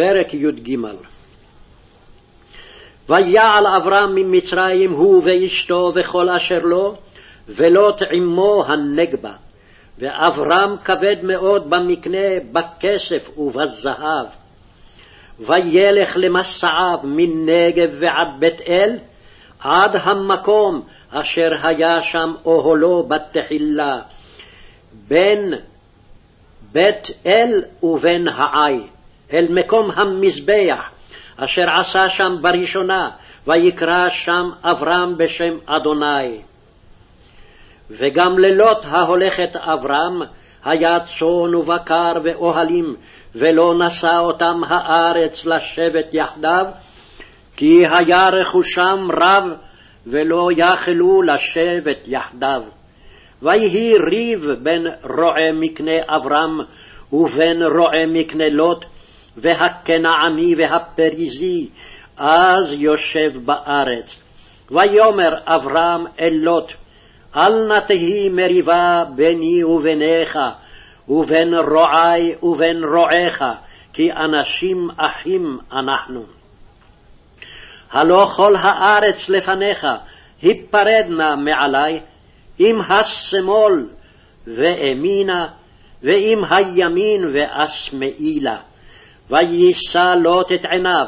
פרק י"ג ויעל אברהם ממצרים הוא ואשתו וכל אשר לו, ולוט עמו הנגבה. ואברהם כבד מאוד במקנה, בכסף ובזהב. וילך למסעיו מנגב ועד בית אל, עד המקום אשר היה שם אוהלו בתחילה, בין בית אל ובין העי. אל מקום המזבח, אשר עשה שם בראשונה, ויקרא שם אברהם בשם אדוני. וגם ללוט ההולכת אברהם, היה צאן ובקר ואוהלים, ולא נשא אותם הארץ לשבת יחדיו, כי היה רכושם רב, ולא יכלו לשבת יחדיו. ויהי ריב בין רועה מקנה אברהם ובין רועה מקנה לוט, והכנעני והפריזי, אז יושב בארץ. ויאמר אברהם אל לוט, אל נא תהי מריבה ביני וביניך, ובין רועי ובין רועיך, כי אנשים אחים אנחנו. הלא כל הארץ לפניך, היפרד נא מעלי, אם השמאל ואמינה, ואם הימין ואשמאי לה. ויישא לוט את עיניו,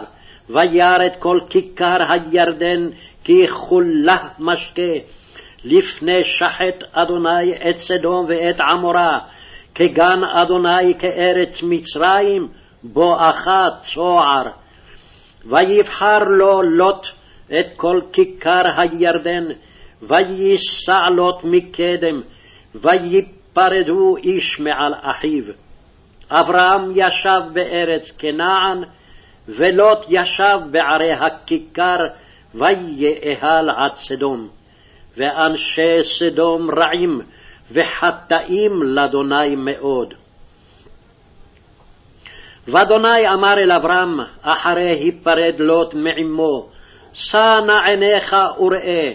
וירא את כל כיכר הירדן כי כולה משקה, לפני שחט אדוני את סדום ואת עמורה, כגן אדוני כארץ מצרים, בואכה צוער. ויבחר לו לוט את כל כיכר הירדן, וייסע לוט מקדם, ויפרדו איש מעל אחיו. אברהם ישב בארץ כנען, ולוט ישב בערי הכיכר, ויאהל עד סדום. ואנשי סדום רעים, וחטאים לאדוני מאוד. ואדוני אמר אל אברהם, אחרי היפרד לוט מעמו, שא נא עיניך וראה,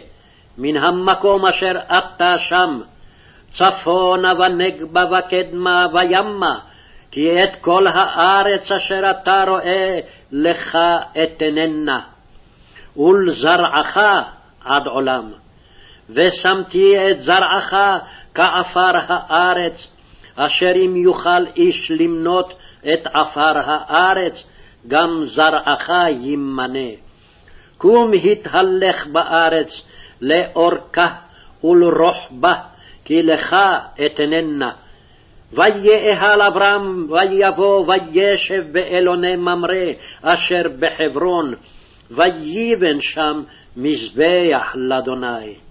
מן המקום אשר אתה שם, צפונה ונגבה וקדמה וימה, כי את כל הארץ אשר אתה רואה לך אתננה, ולזרעך עד עולם. ושמתי את זרעך כעפר הארץ, אשר אם יוכל איש למנות את עפר הארץ, גם זרעך ימנה. קום התהלך בארץ לאורכה ולרוחבה, כי לך אתננה. ויאהל אברהם, ויבוא וישב באלוני ממרא, אשר בחברון, ויבן שם מזבח לאדוני.